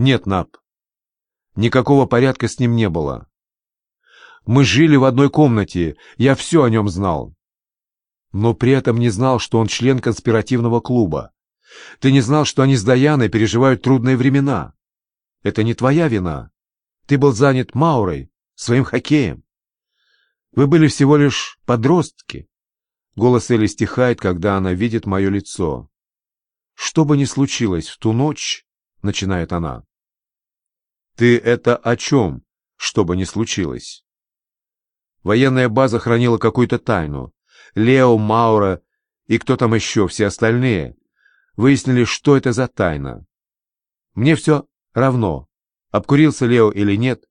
Нет, Нап. Никакого порядка с ним не было. Мы жили в одной комнате, я все о нем знал. Но при этом не знал, что он член конспиративного клуба. Ты не знал, что они с Даяной переживают трудные времена. Это не твоя вина. Ты был занят Маурой, своим хоккеем. Вы были всего лишь подростки. Голос Элли стихает, когда она видит мое лицо. Что бы ни случилось в ту ночь, начинает она. Ты это о чем, что бы ни случилось? Военная база хранила какую-то тайну. Лео, Маура и кто там еще, все остальные, выяснили, что это за тайна. Мне все равно, обкурился Лео или нет.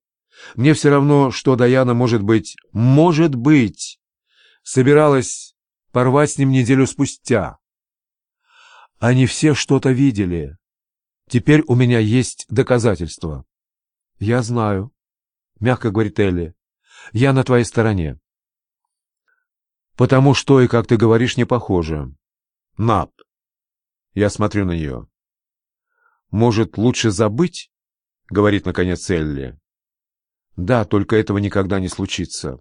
Мне все равно, что Даяна, может быть, может быть, собиралась порвать с ним неделю спустя. Они все что-то видели. Теперь у меня есть доказательства. Я знаю, мягко говорит Элли. Я на твоей стороне. Потому что и как ты говоришь, не похоже. Нап. Я смотрю на нее. Может, лучше забыть? Говорит, наконец, Элли. Да, только этого никогда не случится.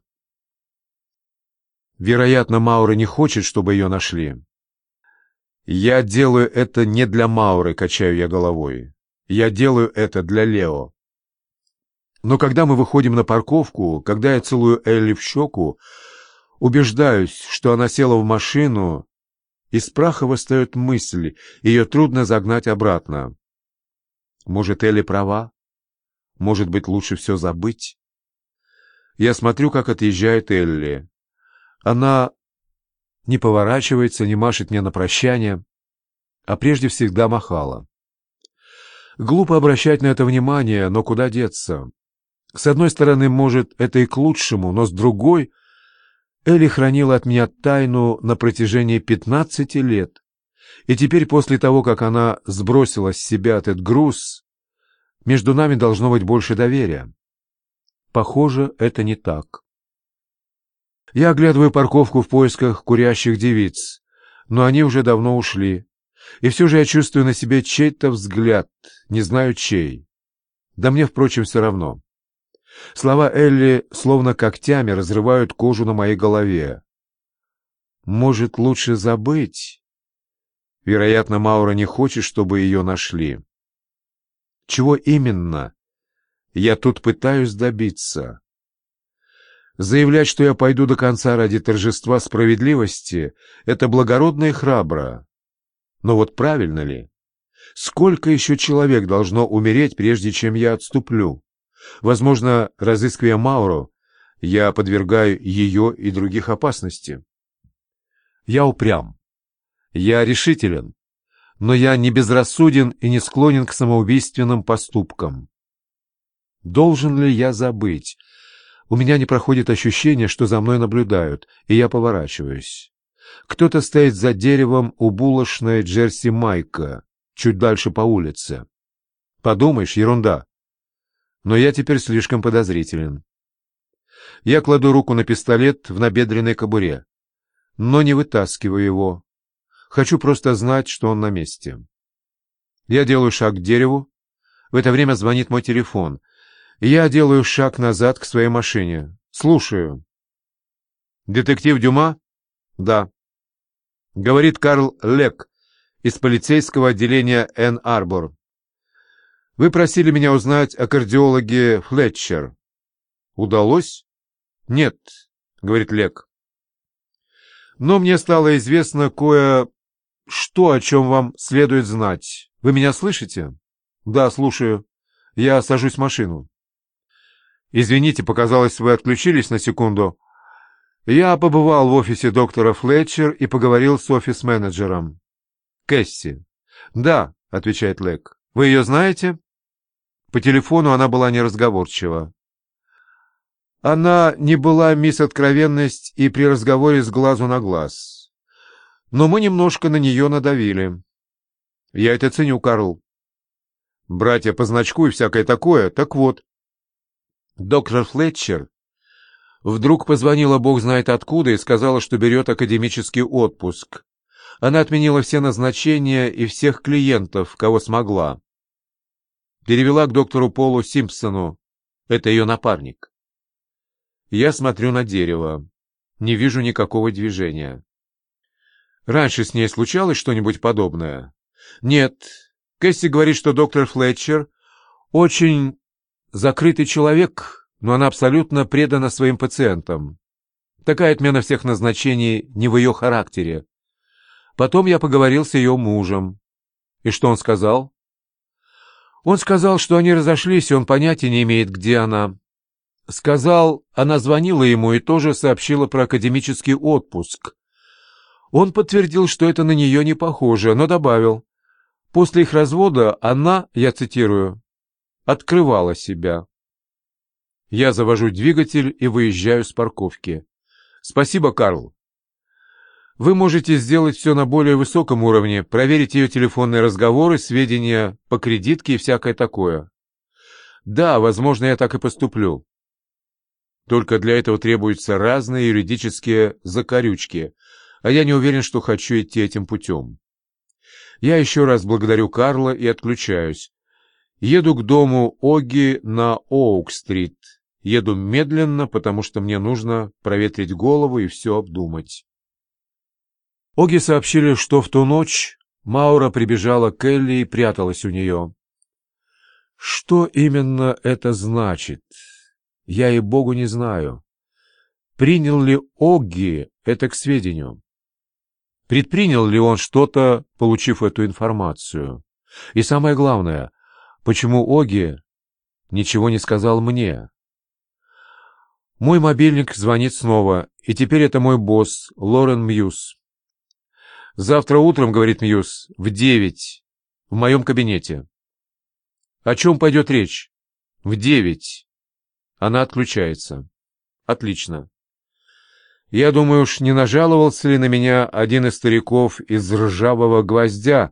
Вероятно, Маура не хочет, чтобы ее нашли. Я делаю это не для Мауры, качаю я головой. Я делаю это для Лео. Но когда мы выходим на парковку, когда я целую Элли в щеку, убеждаюсь, что она села в машину, из праха восстает мысль, ее трудно загнать обратно. Может, Элли права? Может быть, лучше все забыть? Я смотрю, как отъезжает Элли. Она не поворачивается, не машет мне на прощание, а прежде всегда махала. Глупо обращать на это внимание, но куда деться? С одной стороны, может, это и к лучшему, но с другой... Элли хранила от меня тайну на протяжении пятнадцати лет. И теперь, после того, как она сбросила с себя этот груз, между нами должно быть больше доверия. Похоже, это не так. Я оглядываю парковку в поисках курящих девиц, но они уже давно ушли. И все же я чувствую на себе чей-то взгляд, не знаю чей. Да мне, впрочем, все равно. Слова Элли словно когтями разрывают кожу на моей голове. Может, лучше забыть? Вероятно, Маура не хочет, чтобы ее нашли. Чего именно? Я тут пытаюсь добиться. Заявлять, что я пойду до конца ради торжества справедливости, это благородно и храбро. Но вот правильно ли? Сколько еще человек должно умереть, прежде чем я отступлю? Возможно, разыскивая Мауру, я подвергаю ее и других опасности. Я упрям. Я решителен. Но я не безрассуден и не склонен к самоубийственным поступкам. Должен ли я забыть? У меня не проходит ощущение, что за мной наблюдают, и я поворачиваюсь. Кто-то стоит за деревом у булочной Джерси Майка, чуть дальше по улице. Подумаешь, ерунда. Но я теперь слишком подозрителен. Я кладу руку на пистолет в набедренной кобуре, но не вытаскиваю его. Хочу просто знать, что он на месте. Я делаю шаг к дереву. В это время звонит мой телефон. Я делаю шаг назад к своей машине. Слушаю. «Детектив Дюма?» «Да». Говорит Карл Лек из полицейского отделения Эн-Арбор. «Вы просили меня узнать о кардиологе Флетчер». «Удалось?» «Нет», — говорит Лек. «Но мне стало известно кое что, о чем вам следует знать. Вы меня слышите? Да, слушаю. Я сажусь в машину. Извините, показалось, вы отключились на секунду. Я побывал в офисе доктора Флетчер и поговорил с офис-менеджером. Кэсси. Да, отвечает Лек. Вы ее знаете? По телефону она была неразговорчива. Она не была мисс Откровенность и при разговоре с глазу на глаз но мы немножко на нее надавили. Я это ценю, Карл. Братья по значку и всякое такое. Так вот, доктор Флетчер вдруг позвонила бог знает откуда и сказала, что берет академический отпуск. Она отменила все назначения и всех клиентов, кого смогла. Перевела к доктору Полу Симпсону. Это ее напарник. Я смотрю на дерево. Не вижу никакого движения. Раньше с ней случалось что-нибудь подобное? Нет. Кэсси говорит, что доктор Флетчер очень закрытый человек, но она абсолютно предана своим пациентам. Такая отмена всех назначений не в ее характере. Потом я поговорил с ее мужем. И что он сказал? Он сказал, что они разошлись, и он понятия не имеет, где она. Сказал, она звонила ему и тоже сообщила про академический отпуск. Он подтвердил, что это на нее не похоже, но добавил, после их развода она, я цитирую, открывала себя. Я завожу двигатель и выезжаю с парковки. Спасибо, Карл. Вы можете сделать все на более высоком уровне, проверить ее телефонные разговоры, сведения по кредитке и всякое такое. Да, возможно, я так и поступлю. Только для этого требуются разные юридические закорючки, а я не уверен, что хочу идти этим путем. Я еще раз благодарю Карла и отключаюсь. Еду к дому Оги на Оук-стрит. Еду медленно, потому что мне нужно проветрить голову и все обдумать. Оги сообщили, что в ту ночь Маура прибежала к Элли и пряталась у нее. Что именно это значит? Я и Богу не знаю. Принял ли Оги это к сведению? Предпринял ли он что-то, получив эту информацию? И самое главное, почему Оги ничего не сказал мне? Мой мобильник звонит снова, и теперь это мой босс, Лорен Мьюз. «Завтра утром, — говорит Мьюз, — в девять, в моем кабинете». «О чем пойдет речь?» «В девять». Она отключается. «Отлично». Я думаю уж, не нажаловался ли на меня один из стариков из ржавого гвоздя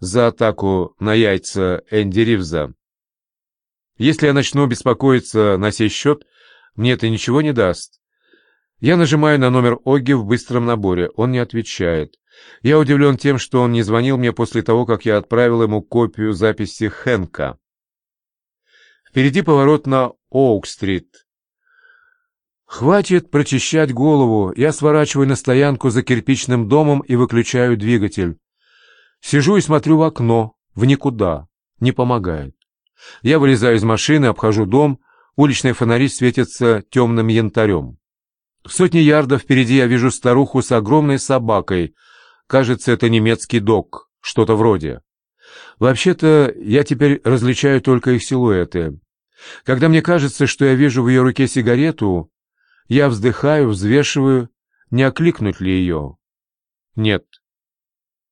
за атаку на яйца Энди Ривза. Если я начну беспокоиться на сей счет, мне это ничего не даст. Я нажимаю на номер Оги в быстром наборе. Он не отвечает. Я удивлен тем, что он не звонил мне после того, как я отправил ему копию записи Хэнка. Впереди поворот на Оук-стрит. Хватит прочищать голову. Я сворачиваю на стоянку за кирпичным домом и выключаю двигатель. Сижу и смотрю в окно, в никуда. Не помогает. Я вылезаю из машины, обхожу дом. Уличные фонари светятся темным янтарем. В сотни ярдов впереди я вижу старуху с огромной собакой — Кажется, это немецкий док, что-то вроде. Вообще-то, я теперь различаю только их силуэты. Когда мне кажется, что я вижу в ее руке сигарету, я вздыхаю, взвешиваю, не окликнуть ли ее. Нет,